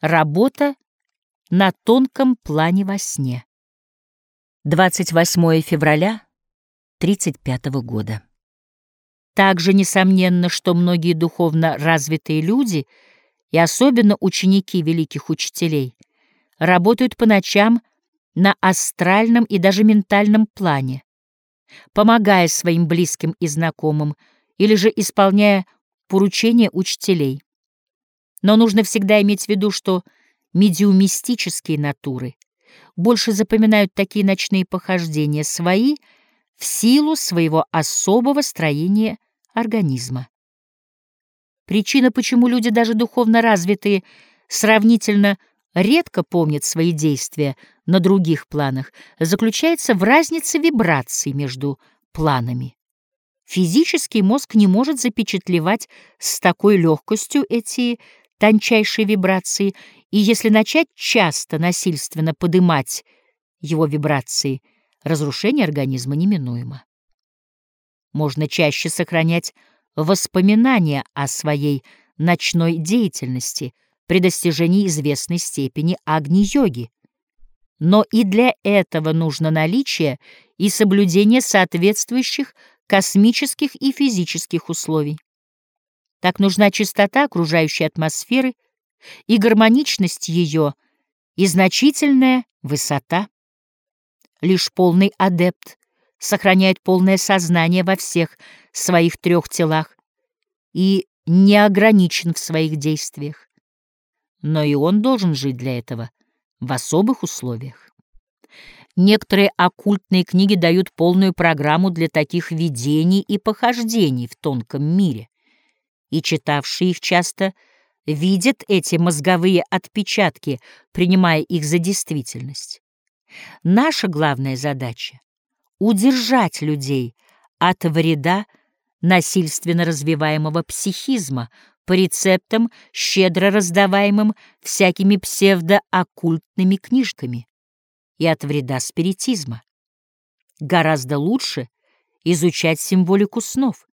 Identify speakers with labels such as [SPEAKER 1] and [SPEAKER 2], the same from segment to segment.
[SPEAKER 1] Работа на тонком плане во сне. 28 февраля 35 года. Также несомненно, что многие духовно развитые люди, и особенно ученики великих учителей, работают по ночам на астральном и даже ментальном плане, помогая своим близким и знакомым или же исполняя поручения учителей. Но нужно всегда иметь в виду, что медиумистические натуры больше запоминают такие ночные похождения свои в силу своего особого строения организма. Причина, почему люди, даже духовно развитые, сравнительно редко помнят свои действия на других планах, заключается в разнице вибраций между планами. Физический мозг не может запечатлевать с такой легкостью эти тончайшие вибрации, и если начать часто насильственно подымать его вибрации, разрушение организма неминуемо. Можно чаще сохранять воспоминания о своей ночной деятельности при достижении известной степени агни-йоги. Но и для этого нужно наличие и соблюдение соответствующих космических и физических условий. Так нужна чистота окружающей атмосферы и гармоничность ее, и значительная высота. Лишь полный адепт сохраняет полное сознание во всех своих трех телах и не ограничен в своих действиях. Но и он должен жить для этого в особых условиях. Некоторые оккультные книги дают полную программу для таких видений и похождений в тонком мире и читавшие их часто видят эти мозговые отпечатки, принимая их за действительность. Наша главная задача — удержать людей от вреда насильственно развиваемого психизма по рецептам, щедро раздаваемым всякими псевдооккультными книжками, и от вреда спиритизма. Гораздо лучше изучать символику снов,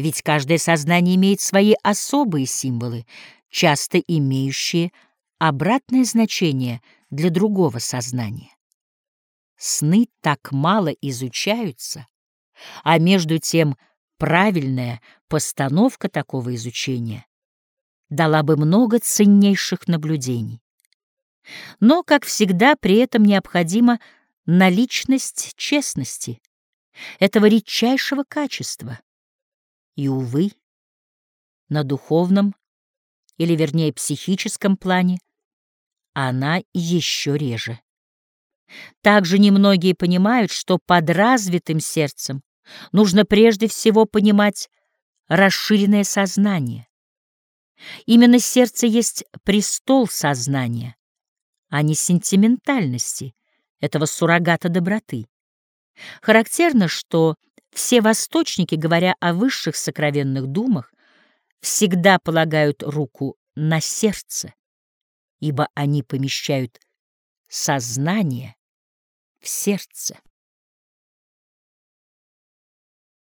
[SPEAKER 1] ведь каждое сознание имеет свои особые символы, часто имеющие обратное значение для другого сознания. Сны так мало изучаются, а между тем правильная постановка такого изучения дала бы много ценнейших наблюдений. Но, как всегда, при этом необходима наличность честности, этого редчайшего качества, и, увы, на духовном, или вернее психическом плане, она еще реже. Также немногие понимают, что под развитым сердцем нужно прежде всего понимать расширенное сознание. Именно сердце есть престол сознания, а не сентиментальности, этого суррогата доброты. Характерно, что все восточники, говоря о высших сокровенных думах, всегда полагают руку на сердце, ибо они помещают сознание в сердце.